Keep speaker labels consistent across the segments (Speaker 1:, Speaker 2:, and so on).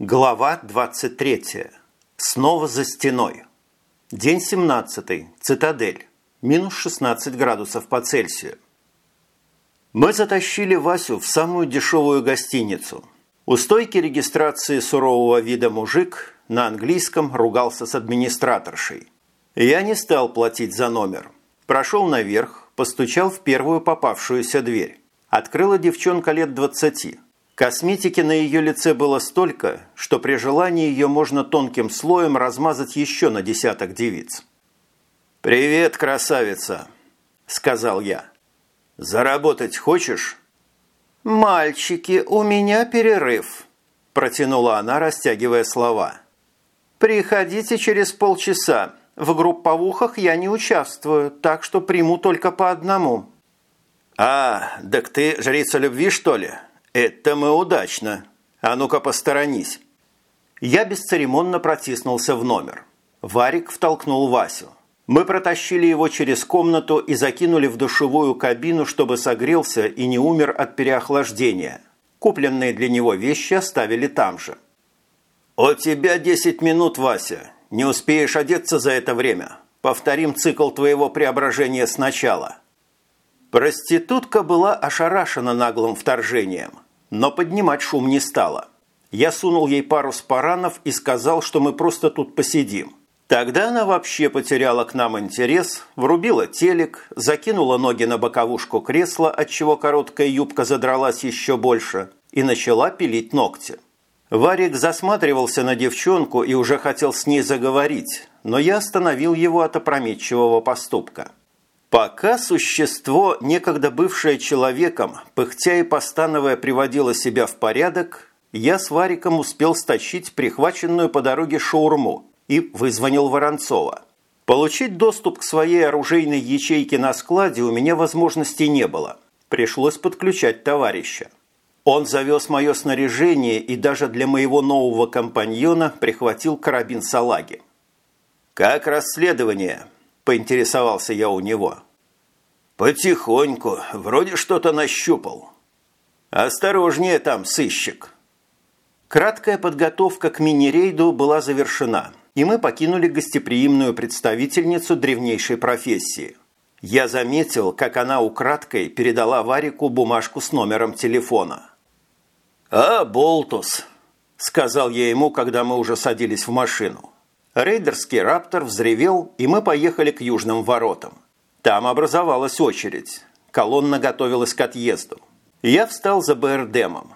Speaker 1: Глава 23. Снова за стеной. День 17. Цитадель. Минус 16 градусов по Цельсию. Мы затащили Васю в самую дешевую гостиницу. У стойки регистрации сурового вида мужик на английском ругался с администраторшей. Я не стал платить за номер. Прошел наверх, постучал в первую попавшуюся дверь. Открыла девчонка лет двадцати. Косметики на ее лице было столько, что при желании ее можно тонким слоем размазать еще на десяток девиц. «Привет, красавица!» – сказал я. «Заработать хочешь?»
Speaker 2: «Мальчики, у меня перерыв», – протянула она, растягивая слова. «Приходите через полчаса. В групповухах я не участвую, так что приму только по одному».
Speaker 1: «А, так ты жрица любви, что ли?» «Это мы удачно. А ну-ка посторонись». Я бесцеремонно протиснулся в номер. Варик втолкнул Васю. Мы протащили его через комнату и закинули в душевую кабину, чтобы согрелся и не умер от переохлаждения. Купленные для него вещи оставили там же. «У тебя 10 минут, Вася. Не успеешь одеться за это время. Повторим цикл твоего преображения сначала». Проститутка была ошарашена наглым вторжением – но поднимать шум не стала. Я сунул ей пару спаранов и сказал, что мы просто тут посидим. Тогда она вообще потеряла к нам интерес, врубила телек, закинула ноги на боковушку кресла, отчего короткая юбка задралась еще больше, и начала пилить ногти. Варик засматривался на девчонку и уже хотел с ней заговорить, но я остановил его от опрометчивого поступка. Пока существо, некогда бывшее человеком, пыхтя и постановая приводило себя в порядок, я с Вариком успел стащить прихваченную по дороге шаурму и вызвонил Воронцова. Получить доступ к своей оружейной ячейке на складе у меня возможности не было. Пришлось подключать товарища. Он завез мое снаряжение и даже для моего нового компаньона прихватил карабин салаги. «Как расследование?» поинтересовался я у него. «Потихоньку. Вроде что-то нащупал». «Осторожнее там, сыщик». Краткая подготовка к мини-рейду была завершена, и мы покинули гостеприимную представительницу древнейшей профессии. Я заметил, как она украдкой передала Варику бумажку с номером телефона. «А, Болтус», – сказал я ему, когда мы уже садились в машину. Рейдерский «Раптор» взревел, и мы поехали к южным воротам. Там образовалась очередь. Колонна готовилась к отъезду. Я встал за БРДМом.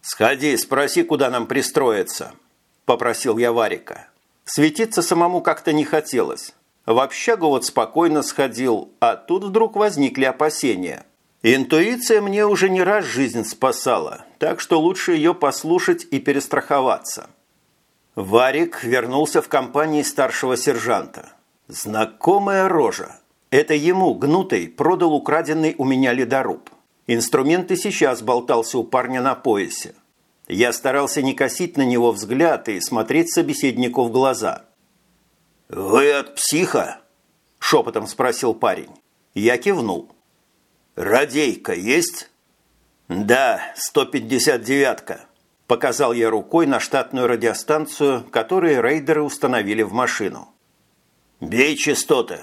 Speaker 1: «Сходи, спроси, куда нам пристроиться», – попросил я Варика. Светиться самому как-то не хотелось. В общагу вот спокойно сходил, а тут вдруг возникли опасения. Интуиция мне уже не раз жизнь спасала, так что лучше ее послушать и перестраховаться. Варик вернулся в компании старшего сержанта. Знакомая рожа. Это ему, гнутый, продал украденный у меня ледоруб. Инструмент и сейчас болтался у парня на поясе. Я старался не косить на него взгляд и смотреть собеседнику в глаза. «Вы от психа?» – шепотом спросил парень. Я кивнул. «Радейка есть?» «Да, 159-ка», Показал я рукой на штатную радиостанцию, которую рейдеры установили в машину. «Бей частоты!»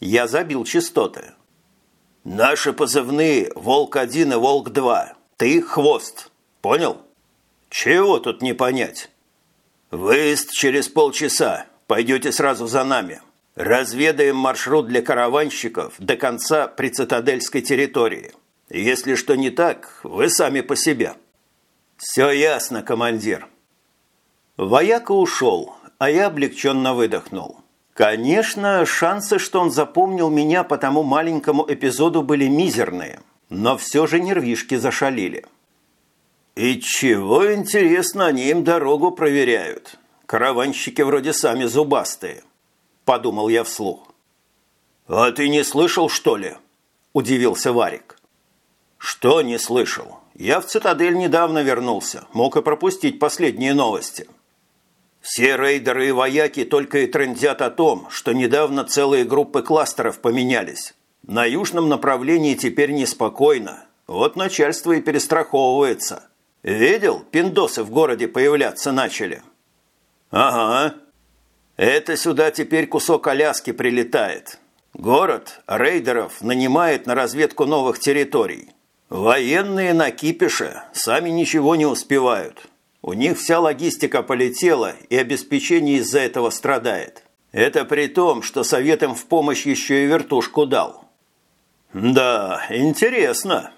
Speaker 1: Я забил частоты. «Наши позывные «Волк-1» и «Волк-2». Ты – «Хвост». Понял?» «Чего тут не понять?» «Выезд через полчаса. Пойдете сразу за нами. Разведаем маршрут для караванщиков до конца прицитадельской территории. Если что не так, вы сами по себе». «Все ясно, командир». Вояка ушел, а я облегченно выдохнул. Конечно, шансы, что он запомнил меня по тому маленькому эпизоду были мизерные, но все же нервишки зашалили. «И чего, интересно, они им дорогу проверяют? Караванщики вроде сами зубастые», – подумал я вслух. «А ты не слышал, что ли?» – удивился Варик. «Что не слышал? Я в цитадель недавно вернулся, мог и пропустить последние новости. Все рейдеры и вояки только и трендят о том, что недавно целые группы кластеров поменялись. На южном направлении теперь неспокойно. Вот начальство и перестраховывается. Видел, пиндосы в городе появляться начали? Ага. Это сюда теперь кусок Аляски прилетает. Город рейдеров нанимает на разведку новых территорий. Военные на кипише сами ничего не успевают. У них вся логистика полетела, и обеспечение из-за этого страдает. Это при том, что советам в помощь еще и вертушку дал. Да, интересно.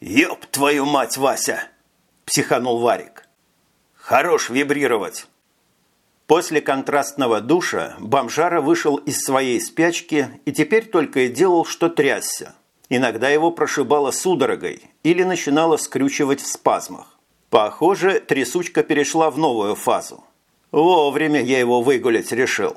Speaker 1: Ёб твою мать, Вася! Психанул Варик. Хорош вибрировать. После контрастного душа бомжара вышел из своей спячки и теперь только и делал, что трясся. Иногда его прошибало судорогой или начинало скрючивать в спазмах. Похоже, трясучка перешла в новую фазу. Вовремя я его выгулять решил.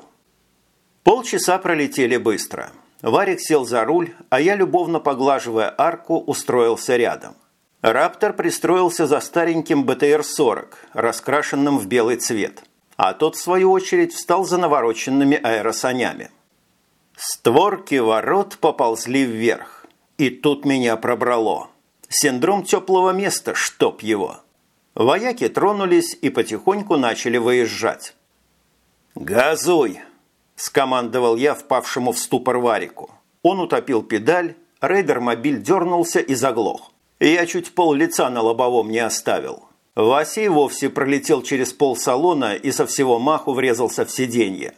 Speaker 1: Полчаса пролетели быстро. Варик сел за руль, а я, любовно поглаживая арку, устроился рядом. Раптор пристроился за стареньким БТР-40, раскрашенным в белый цвет – а тот, в свою очередь, встал за навороченными аэросанями. Створки ворот поползли вверх, и тут меня пробрало. Синдром теплого места, чтоб его. Вояки тронулись и потихоньку начали выезжать. «Газуй!» – скомандовал я впавшему в ступор Варику. Он утопил педаль, рейдер-мобиль дернулся и заглох. Я чуть пол лица на лобовом не оставил. Вася и вовсе пролетел через пол салона и со всего маху врезался в сиденье.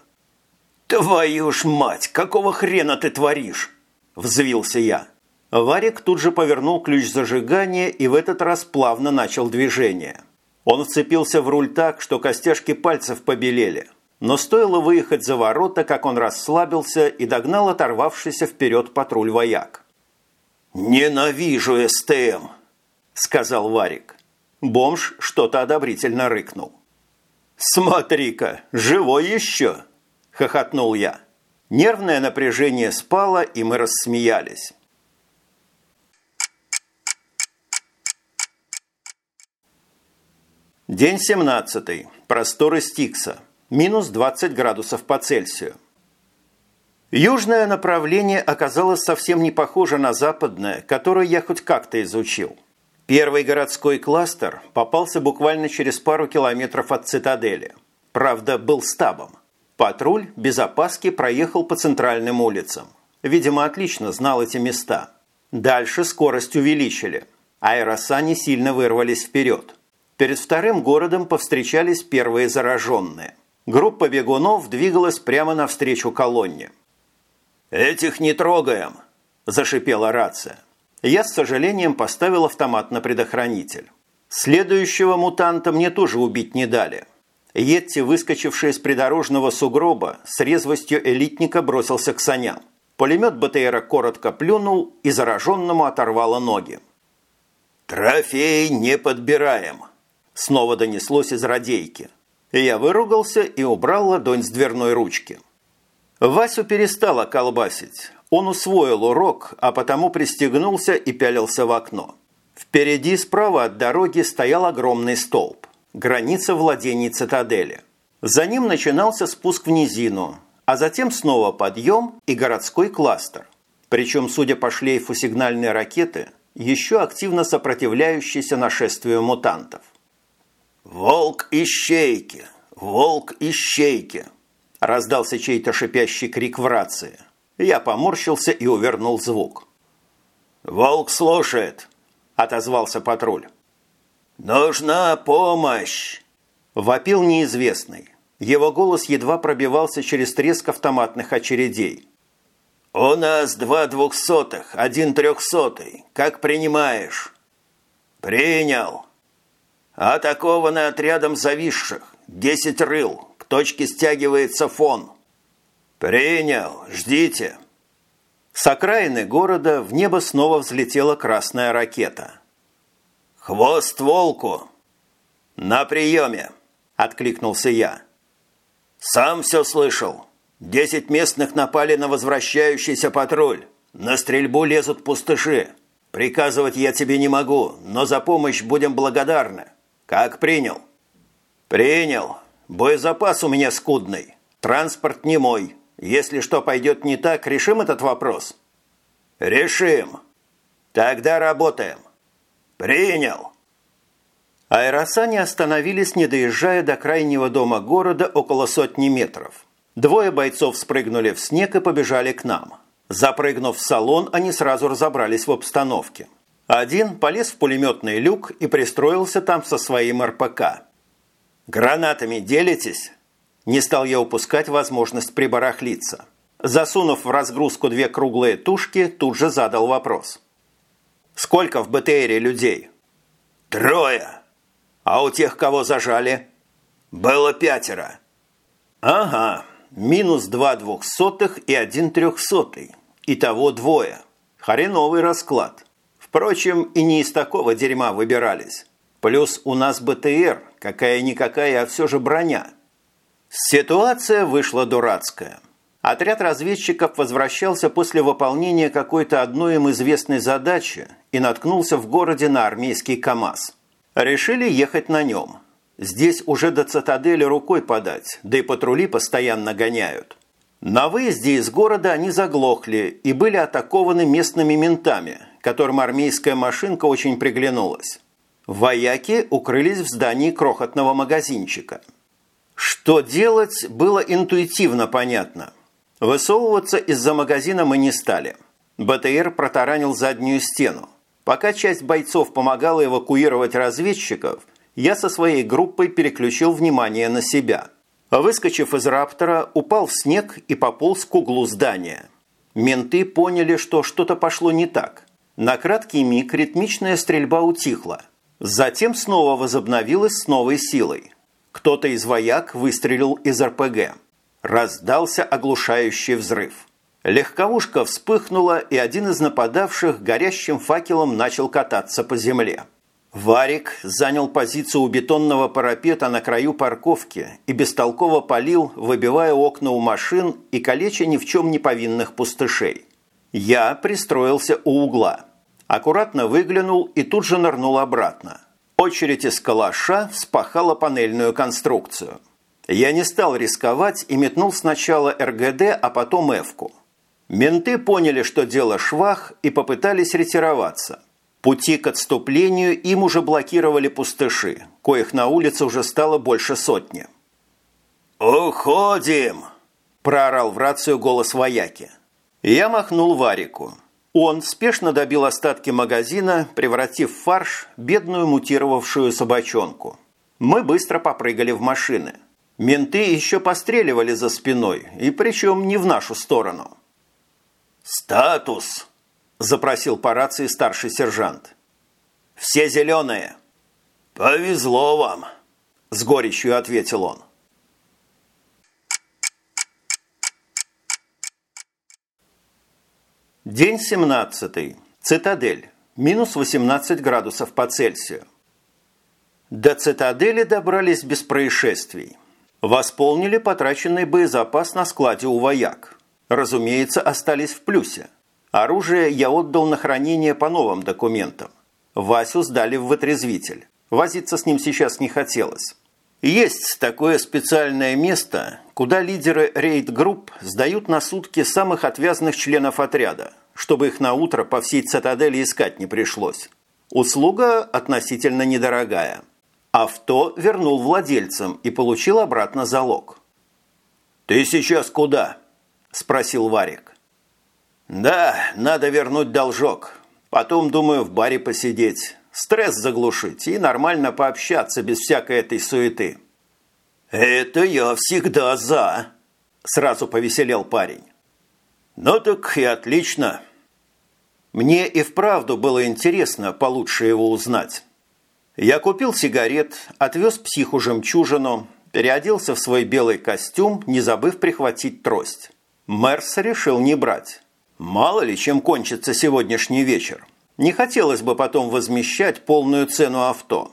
Speaker 1: «Твою ж мать, какого хрена ты творишь?» – взвился я. Варик тут же повернул ключ зажигания и в этот раз плавно начал движение. Он вцепился в руль так, что костяшки пальцев побелели. Но стоило выехать за ворота, как он расслабился и догнал оторвавшийся вперед патруль вояк. «Ненавижу СТМ», – сказал Варик. Бомж что-то одобрительно рыкнул. «Смотри-ка, живой еще!» – хохотнул я. Нервное напряжение спало, и мы рассмеялись. День 17. Просторы Стикса. Минус 20 градусов по Цельсию. Южное направление оказалось совсем не похоже на западное, которое я хоть как-то изучил – Первый городской кластер попался буквально через пару километров от цитадели. Правда, был стабом. Патруль без опаски проехал по центральным улицам. Видимо, отлично знал эти места. Дальше скорость увеличили. Аэросани сильно вырвались вперед. Перед вторым городом повстречались первые зараженные. Группа бегунов двигалась прямо навстречу колонне. «Этих не трогаем!» – зашипела рация я с сожалением поставил автомат на предохранитель. Следующего мутанта мне тоже убить не дали. Йетти, выскочивший из придорожного сугроба, с резвостью элитника бросился к саням. Пулемет БТРа коротко плюнул и зараженному оторвало ноги. «Трофей не подбираем!» Снова донеслось из радейки. Я выругался и убрал ладонь с дверной ручки. Васю перестала колбасить. Он усвоил урок, а потому пристегнулся и пялился в окно. Впереди справа от дороги стоял огромный столб. Граница владений цитадели. За ним начинался спуск в низину, а затем снова подъем и городской кластер. Причем, судя по шлейфу сигнальной ракеты, еще активно сопротивляющийся нашествию мутантов. «Волк-ищейки! Волк-ищейки!» раздался чей-то шипящий крик в рации – я поморщился и увернул звук. «Волк слушает», – отозвался патруль. «Нужна помощь!» – вопил неизвестный. Его голос едва пробивался через треск автоматных очередей. «У нас два двухсотых, один трехсотый. Как принимаешь?» «Принял!» «Атакованы отрядом зависших. Десять рыл. К точке стягивается фон». «Принял! Ждите!» С окраины города в небо снова взлетела красная ракета. «Хвост волку!» «На приеме!» – откликнулся я. «Сам все слышал. Десять местных напали на возвращающийся патруль. На стрельбу лезут пустыши. Приказывать я тебе не могу, но за помощь будем благодарны. Как принял?» «Принял. Боезапас у меня скудный. Транспорт не мой. Если что пойдет не так, решим этот вопрос? Решим. Тогда работаем. Принял. Аэросани остановились, не доезжая до крайнего дома города около сотни метров. Двое бойцов спрыгнули в снег и побежали к нам. Запрыгнув в салон, они сразу разобрались в обстановке. Один полез в пулеметный люк и пристроился там со своим РПК. «Гранатами делитесь?» Не стал я упускать возможность прибарахлиться. Засунув в разгрузку две круглые тушки, тут же задал вопрос. «Сколько в БТРе людей?»
Speaker 3: «Трое!» А у тех, кого зажали? Было пятеро.
Speaker 1: Ага, минус два двухсотых и один трехсотый. Итого двое. Хреновый расклад. Впрочем, и не из такого дерьма выбирались. Плюс у нас БТР, какая-никакая, а все же броня. Ситуация вышла дурацкая. Отряд разведчиков возвращался после выполнения какой-то одной им известной задачи и наткнулся в городе на армейский КАМАЗ. Решили ехать на нем. Здесь уже до цитадели рукой подать, да и патрули постоянно гоняют. На выезде из города они заглохли и были атакованы местными ментами, которым армейская машинка очень приглянулась. Вояки укрылись в здании крохотного магазинчика. Что делать, было интуитивно понятно. Высовываться из-за магазина мы не стали. БТР протаранил заднюю стену. Пока часть бойцов помогала эвакуировать разведчиков, я со своей группой переключил внимание на себя. Выскочив из «Раптора», упал в снег и пополз к углу здания. Менты поняли, что что-то пошло не так. На краткий миг ритмичная стрельба утихла. Затем снова возобновилась с новой силой. Кто-то из вояк выстрелил из РПГ. Раздался оглушающий взрыв. Легковушка вспыхнула, и один из нападавших горящим факелом начал кататься по земле. Варик занял позицию у бетонного парапета на краю парковки и бестолково палил, выбивая окна у машин и калеча ни в чем не повинных пустышей. Я пристроился у угла. Аккуратно выглянул и тут же нырнул обратно. Очередь из калаша вспахала панельную конструкцию. Я не стал рисковать и метнул сначала РГД, а потом Эвку. Менты поняли, что дело швах, и попытались ретироваться. Пути к отступлению им уже блокировали пустыши, коих на улице уже стало больше сотни.
Speaker 3: «Уходим!» – проорал в рацию голос вояки.
Speaker 1: Я махнул Варику. Он спешно добил остатки магазина, превратив в фарш бедную мутировавшую собачонку. Мы быстро попрыгали в машины. Менты еще постреливали за спиной, и причем не в нашу сторону.
Speaker 3: «Статус!» – запросил по рации старший сержант.
Speaker 1: «Все зеленые!»
Speaker 3: «Повезло вам!»
Speaker 1: – с горечью ответил он. День 17. Цитадель. Минус 18 градусов по Цельсию. До цитадели добрались без происшествий. Восполнили потраченный боезапас на складе у вояк разумеется, остались в плюсе. Оружие я отдал на хранение по новым документам. Васю сдали в вытрезвитель. Возиться с ним сейчас не хотелось. Есть такое специальное место, куда лидеры рейд-групп сдают на сутки самых отвязных членов отряда, чтобы их на утро по всей цитадели искать не пришлось. Услуга относительно недорогая. Авто вернул владельцам и получил обратно залог.
Speaker 3: «Ты сейчас куда?»
Speaker 1: – спросил Варик.
Speaker 3: «Да, надо вернуть должок. Потом, думаю, в баре посидеть, стресс заглушить и нормально пообщаться без всякой этой суеты».
Speaker 1: «Это я всегда за!» – сразу повеселел парень.
Speaker 3: «Ну так и отлично!»
Speaker 1: Мне и вправду было интересно получше его узнать. Я купил сигарет, отвез психу жемчужину, переоделся в свой белый костюм, не забыв прихватить трость. Мерс решил не брать. Мало ли, чем кончится сегодняшний вечер. Не хотелось бы потом возмещать полную цену авто.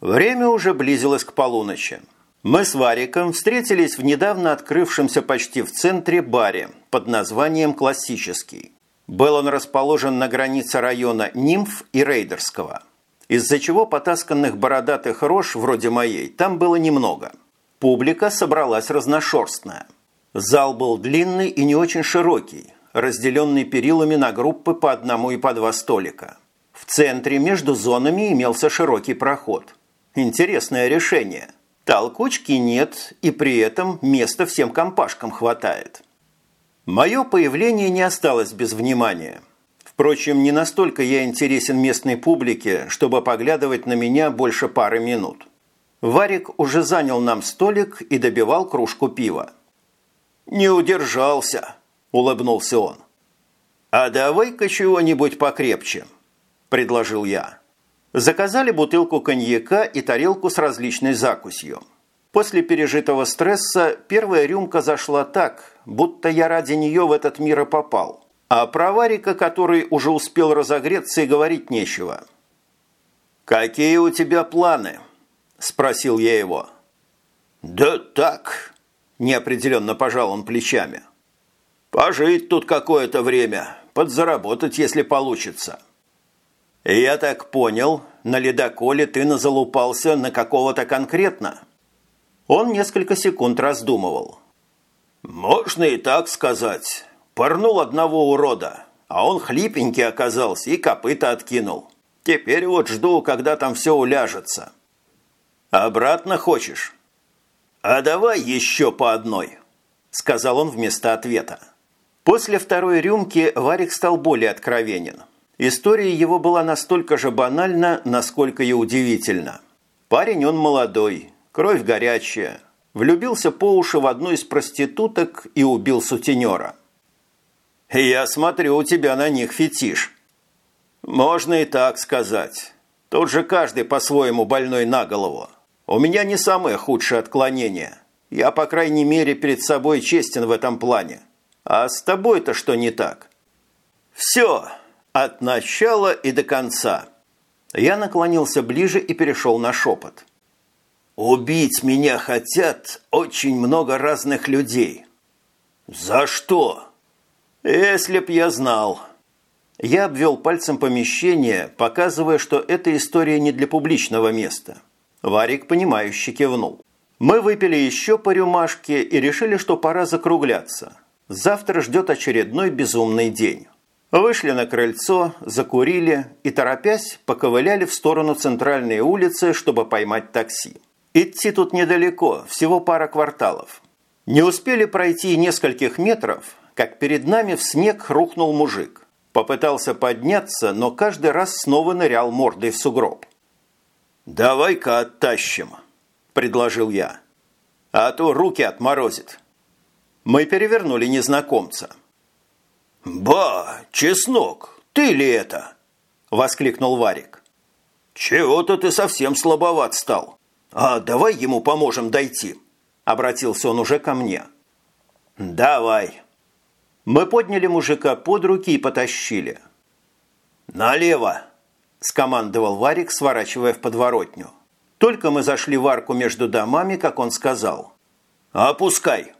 Speaker 1: Время уже близилось к полуночи. Мы с Вариком встретились в недавно открывшемся почти в центре баре под названием «Классический». Был он расположен на границе района Нимф и Рейдерского, из-за чего потасканных бородатых рож вроде моей там было немного. Публика собралась разношерстная – Зал был длинный и не очень широкий, разделенный перилами на группы по одному и по два столика. В центре между зонами имелся широкий проход. Интересное решение. Толкучки нет, и при этом места всем компашкам хватает. Мое появление не осталось без внимания. Впрочем, не настолько я интересен местной публике, чтобы поглядывать на меня больше пары минут. Варик уже занял нам столик и добивал кружку пива. «Не удержался», – улыбнулся он. «А давай-ка чего-нибудь покрепче», – предложил я. Заказали бутылку коньяка и тарелку с различной закусью. После пережитого стресса первая рюмка зашла так, будто я ради нее в этот мир и попал. А про Варика, который уже успел разогреться, и говорить нечего. «Какие у тебя планы?» – спросил я его. «Да так», – неопределенно пожал он плечами. «Пожить тут какое-то время, подзаработать, если получится». «Я так понял, на ледоколе ты назалупался на какого-то конкретно?» Он несколько секунд раздумывал. «Можно и так сказать. Порнул одного урода, а он хлипенький оказался и копыта откинул. Теперь вот жду, когда там все уляжется». «Обратно хочешь?» «А давай еще по одной», – сказал он вместо ответа. После второй рюмки Варик стал более откровенен. История его была настолько же банальна, насколько и удивительна. Парень он молодой, кровь горячая, влюбился по уши в одну из проституток и убил сутенера. «Я смотрю, у тебя на них фетиш». «Можно и так сказать. Тут же каждый по-своему больной на голову. У меня не самое худшее отклонение. Я, по крайней мере, перед собой честен в этом плане. А с тобой-то что не так? Все, от начала и до конца. Я наклонился ближе и перешел на шепот. Убить меня хотят очень много разных людей. За что? Если б я знал. Я обвел пальцем помещение, показывая, что эта история не для публичного места. Варик, понимающе кивнул. Мы выпили еще по рюмашке и решили, что пора закругляться. Завтра ждет очередной безумный день. Вышли на крыльцо, закурили и, торопясь, поковыляли в сторону центральной улицы, чтобы поймать такси. Идти тут недалеко, всего пара кварталов. Не успели пройти нескольких метров, как перед нами в снег рухнул мужик. Попытался подняться, но каждый раз снова нырял мордой в сугроб. «Давай-ка оттащим», – предложил я. «А то руки отморозит». Мы перевернули незнакомца. «Ба, чеснок, ты ли это?» – воскликнул Варик. «Чего-то ты совсем слабоват стал. А давай ему поможем дойти», – обратился он уже ко мне. «Давай». Мы подняли мужика под руки и потащили. «Налево!» – скомандовал Варик, сворачивая в подворотню. Только мы зашли в арку между домами, как он сказал. «Опускай!»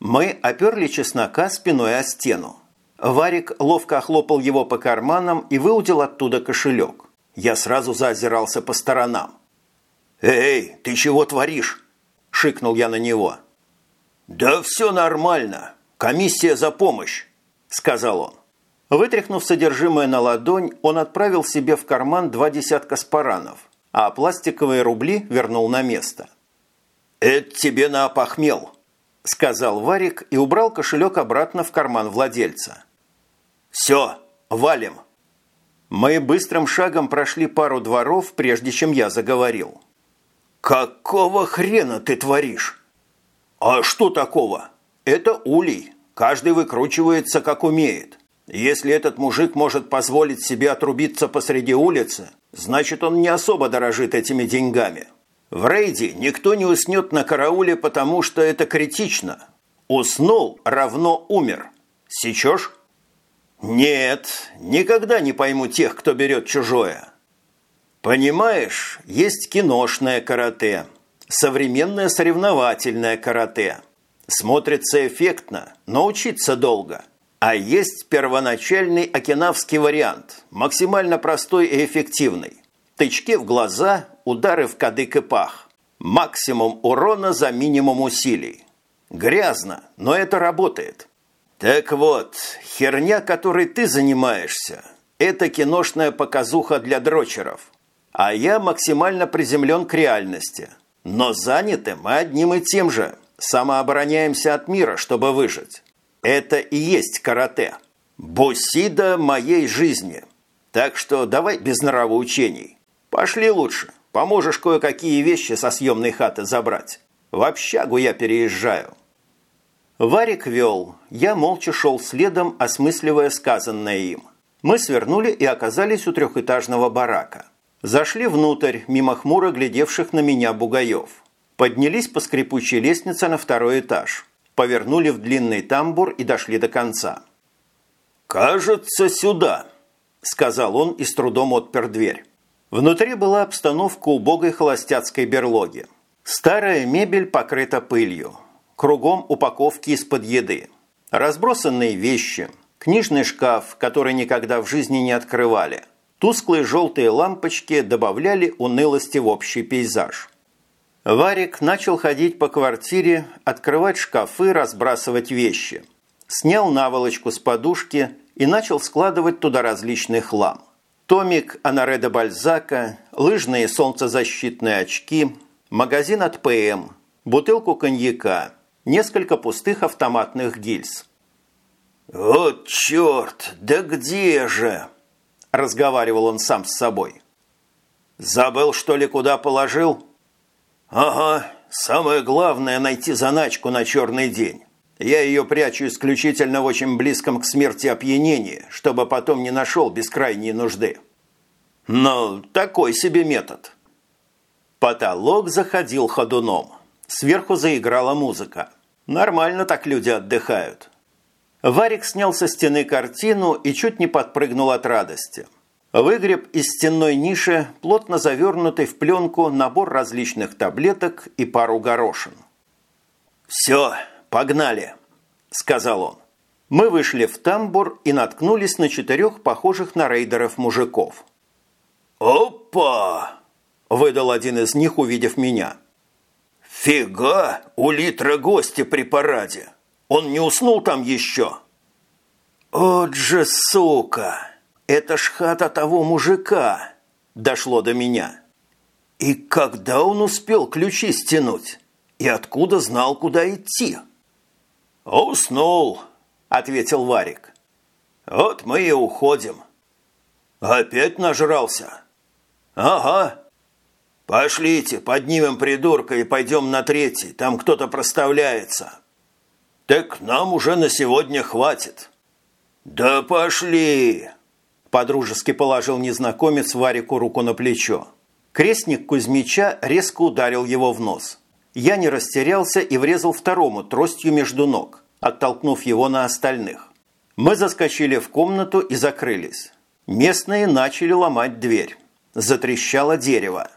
Speaker 1: Мы оперли чеснока спиной о стену. Варик ловко охлопал его по карманам и выудил оттуда кошелек. Я сразу заозирался по сторонам. «Эй, ты чего творишь?» – шикнул я на него. «Да все нормально. Комиссия за помощь», – сказал он. Вытряхнув содержимое на ладонь, он отправил себе в карман два десятка спаранов, а пластиковые рубли вернул на место. «Это тебе на опохмел», – сказал Варик и убрал кошелек обратно в карман владельца. «Все, валим». Мы быстрым шагом прошли пару дворов, прежде чем я заговорил. «Какого хрена ты творишь?» «А что такого? Это улей. Каждый выкручивается, как умеет. Если этот мужик может позволить себе отрубиться посреди улицы, значит, он не особо дорожит этими деньгами. В рейде никто не уснет на карауле, потому что это критично. Уснул равно умер. Сечешь? Нет, никогда не пойму тех, кто берет чужое. Понимаешь, есть киношное карате, современное соревновательное карате. Смотрится эффектно, но учиться долго – а есть первоначальный окинавский вариант, максимально простой и эффективный. Тычки в глаза, удары в кадык и пах. Максимум урона за минимум усилий. Грязно, но это работает. Так вот, херня, которой ты занимаешься, это киношная показуха для дрочеров. А я максимально приземлен к реальности. Но заняты мы одним и тем же. Самообороняемся от мира, чтобы выжить. Это и есть карате. Бусида моей жизни. Так что давай без нравоучений. Пошли лучше. Поможешь кое-какие вещи со съемной хаты забрать. В общагу я переезжаю. Варик вел. Я молча шел следом, осмысливая сказанное им. Мы свернули и оказались у трехэтажного барака. Зашли внутрь, мимо хмуро глядевших на меня бугаев. Поднялись по скрипучей лестнице на второй этаж. Повернули в длинный тамбур и дошли до конца. «Кажется, сюда», – сказал он и с трудом отпер дверь. Внутри была обстановка убогой холостяцкой берлоги. Старая мебель покрыта пылью. Кругом упаковки из-под еды. Разбросанные вещи. Книжный шкаф, который никогда в жизни не открывали. Тусклые желтые лампочки добавляли унылости в общий пейзаж. Варик начал ходить по квартире, открывать шкафы, разбрасывать вещи. Снял наволочку с подушки и начал складывать туда различный хлам. Томик Анареда Бальзака, лыжные солнцезащитные очки, магазин от ПМ, бутылку коньяка, несколько пустых автоматных гильз. «Вот черт, да где же?» – разговаривал он сам с собой. «Забыл, что ли, куда положил?» «Ага, самое главное – найти заначку на черный день. Я ее прячу исключительно в очень близком к смерти опьянении, чтобы потом не нашел без крайней нужды. Но такой себе метод. Потолок заходил ходуном. Сверху заиграла музыка. Нормально так люди отдыхают. Варик снял со стены картину и чуть не подпрыгнул от радости. Выгреб из стенной ниши плотно завернутый в пленку набор различных таблеток и пару горошин. «Все, «Погнали!» – сказал он. Мы вышли в тамбур и наткнулись на четырех похожих на рейдеров мужиков. «Опа!» – выдал один из них, увидев меня. «Фига! У литра гости при параде! Он не уснул там еще?» «От же сука! Это ж хата того мужика!» – дошло до меня. «И когда он успел ключи стянуть? И откуда знал, куда идти?» «Уснул», – ответил Варик. «Вот мы и уходим». «Опять нажрался?» «Ага». «Пошлите, поднимем придурка и пойдем на третий, там кто-то проставляется». «Так нам уже на сегодня хватит». «Да пошли!» Подружески положил незнакомец Варику руку на плечо. Крестник Кузьмича резко ударил его в нос. Я не растерялся и врезал второму тростью между ног, оттолкнув его на остальных. Мы заскочили в комнату и закрылись. Местные начали ломать дверь. Затрещало дерево.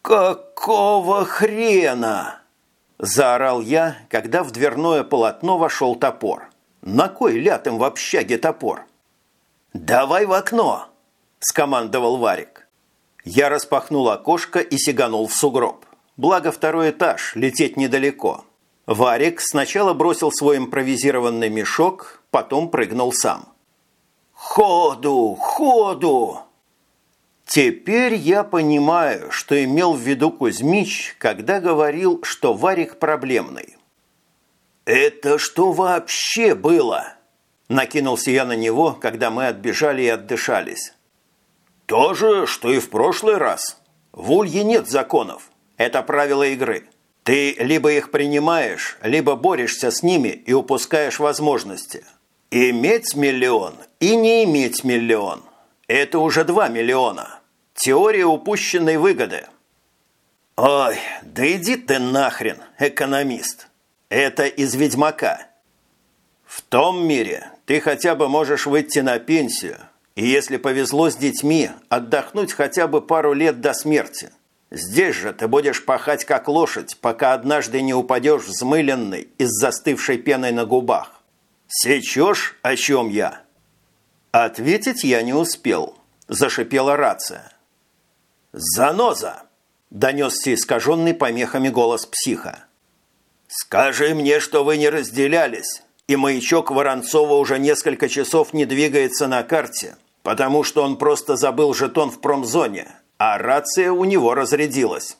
Speaker 1: «Какого хрена?» – заорал я, когда в дверное полотно вошел топор. «На кой ляд им в общаге топор?» «Давай в окно!» – скомандовал Варик. Я распахнул окошко и сиганул в сугроб. Благо второй этаж, лететь недалеко. Варик сначала бросил свой импровизированный мешок, потом прыгнул сам. «Ходу! Ходу!» Теперь я понимаю, что имел в виду Кузьмич, когда говорил, что Варик проблемный. «Это что вообще было?» Накинулся я на него, когда мы отбежали и отдышались. «То же, что и в прошлый раз. В Улье нет законов. Это правила игры. Ты либо их принимаешь, либо борешься с ними и упускаешь возможности. Иметь миллион и не иметь миллион – это уже два миллиона. Теория упущенной выгоды. Ой, да иди ты нахрен, экономист. Это из «Ведьмака». В том мире ты хотя бы можешь выйти на пенсию, и если повезло с детьми, отдохнуть хотя бы пару лет до смерти – Здесь же ты будешь пахать как лошадь, пока однажды не упадешь взмыленный и с застывшей пеной на губах. Сечешь, о чем я?» Ответить я не успел. Зашипела рация. «Заноза!» – донесся искаженный помехами голос психа. «Скажи мне, что вы не разделялись, и маячок Воронцова уже несколько часов не двигается на карте, потому что он просто забыл жетон в промзоне, а рация у него разрядилась.